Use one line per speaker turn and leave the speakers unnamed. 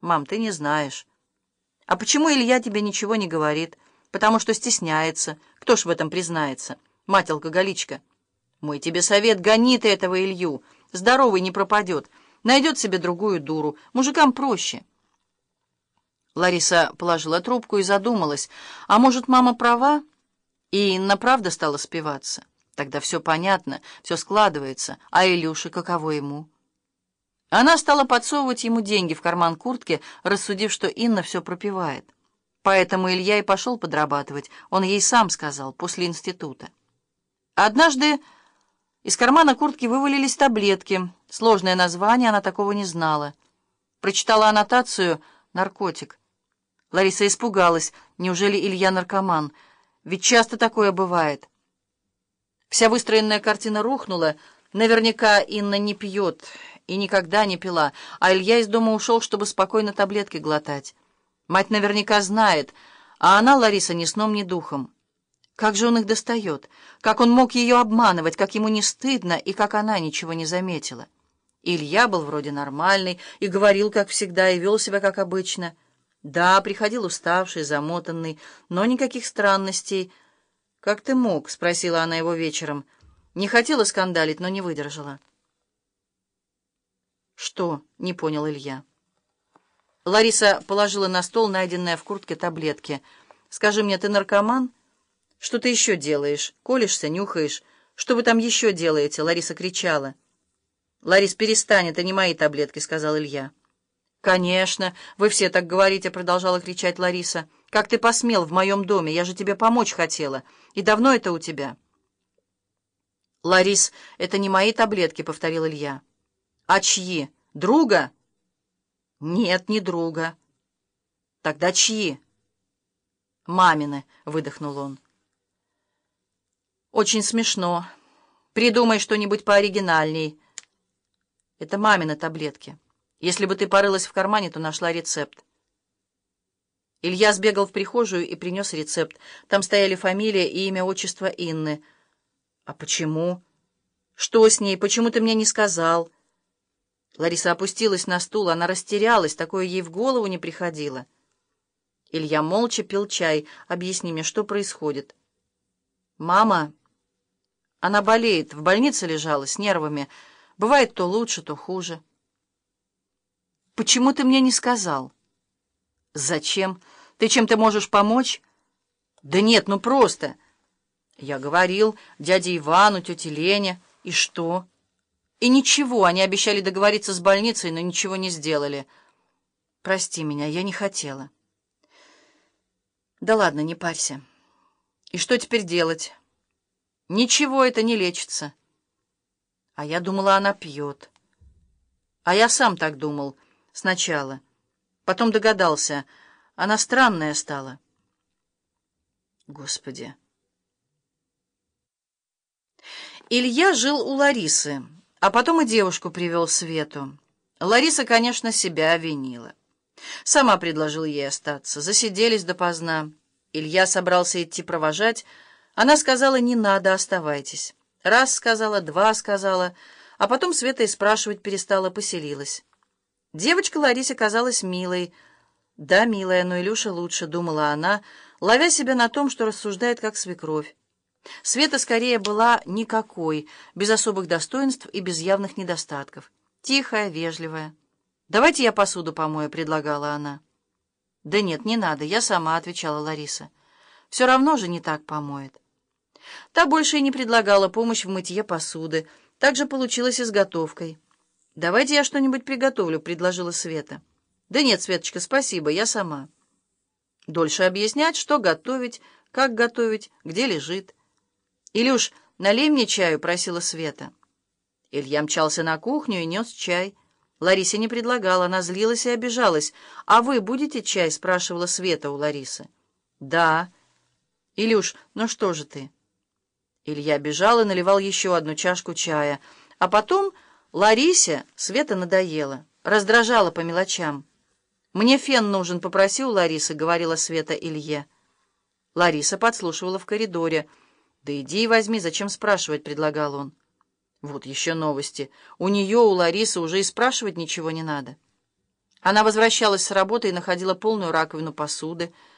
Мам, ты не знаешь. А почему Илья тебе ничего не говорит? Потому что стесняется. Кто ж в этом признается? Мать-алкоголичка. Мой тебе совет, гони ты этого Илью. Здоровый не пропадет. Найдет себе другую дуру. Мужикам проще. Лариса положила трубку и задумалась. А может, мама права? И Инна правда стала спиваться? Тогда все понятно, все складывается. А Илюша, каково ему? Она стала подсовывать ему деньги в карман куртки, рассудив, что Инна все пропивает. Поэтому Илья и пошел подрабатывать. Он ей сам сказал, после института. Однажды из кармана куртки вывалились таблетки. Сложное название, она такого не знала. Прочитала аннотацию «наркотик». Лариса испугалась. Неужели Илья наркоман? Ведь часто такое бывает. Вся выстроенная картина рухнула. Наверняка Инна не пьет и никогда не пила, а Илья из дома ушел, чтобы спокойно таблетки глотать. Мать наверняка знает, а она, Лариса, ни сном, ни духом. Как же он их достает? Как он мог ее обманывать? Как ему не стыдно и как она ничего не заметила? Илья был вроде нормальный и говорил, как всегда, и вел себя, как обычно. Да, приходил уставший, замотанный, но никаких странностей. «Как ты мог?» — спросила она его вечером. Не хотела скандалить, но не выдержала. «Что?» — не понял Илья. Лариса положила на стол найденные в куртке таблетки. «Скажи мне, ты наркоман?» «Что ты еще делаешь? Колешься, нюхаешь? Что вы там еще делаете?» Лариса кричала. «Ларис, перестань, это не мои таблетки», — сказал Илья. «Конечно, вы все так говорите», — продолжала кричать Лариса. «Как ты посмел в моем доме? Я же тебе помочь хотела. И давно это у тебя?» «Ларис, это не мои таблетки», — повторил Илья. «А чьи? Друга?» «Нет, не друга». «Тогда чьи?» «Мамины», — выдохнул он. «Очень смешно. Придумай что-нибудь пооригинальней». «Это мамины таблетки. Если бы ты порылась в кармане, то нашла рецепт». Илья сбегал в прихожую и принес рецепт. Там стояли фамилия и имя отчество Инны. «А почему? Что с ней? Почему ты мне не сказал?» Лариса опустилась на стул. Она растерялась. Такое ей в голову не приходило. Илья молча пил чай. «Объясни мне, что происходит?» «Мама...» Она болеет, в больнице лежала, с нервами. Бывает то лучше, то хуже. «Почему ты мне не сказал?» «Зачем? Ты чем-то можешь помочь?» «Да нет, ну просто...» «Я говорил дяде Ивану, тете Лене. И что?» «И ничего, они обещали договориться с больницей, но ничего не сделали. Прости меня, я не хотела». «Да ладно, не парься. И что теперь делать?» Ничего это не лечится. А я думала, она пьет. А я сам так думал сначала. Потом догадался, она странная стала. Господи. Илья жил у Ларисы, а потом и девушку привел Свету. Лариса, конечно, себя винила. Сама предложила ей остаться. Засиделись допоздна. Илья собрался идти провожать, она сказала, не надо, оставайтесь. Раз сказала, два сказала, а потом Света и спрашивать перестала, поселилась. Девочка Ларисе казалась милой. Да, милая, но Илюша лучше, думала она, ловя себя на том, что рассуждает как свекровь. Света скорее была никакой, без особых достоинств и без явных недостатков. Тихая, вежливая. «Давайте я посуду помою», — предлагала она. «Да нет, не надо, я сама», — отвечала Лариса. «Все равно же не так помоет». Та больше и не предлагала помощь в мытье посуды. Так же получилось и с готовкой. «Давайте я что-нибудь приготовлю», — предложила Света. «Да нет, Светочка, спасибо, я сама». Дольше объяснять, что готовить, как готовить, где лежит. «Илюш, налей мне чаю», — просила Света. Илья мчался на кухню и нес чай. Ларисе не предлагала, она злилась и обижалась. «А вы будете чай?» — спрашивала Света у Ларисы. «Да». «Илюш, ну что же ты?» Илья бежал и наливал еще одну чашку чая. А потом Ларисе Света надоела, раздражала по мелочам. «Мне фен нужен, попроси у Ларисы», — говорила Света Илье. Лариса подслушивала в коридоре. «Да иди и возьми, зачем спрашивать?» — предлагал он. Вот еще новости. У нее, у Ларисы, уже и спрашивать ничего не надо. Она возвращалась с работы и находила полную раковину посуды,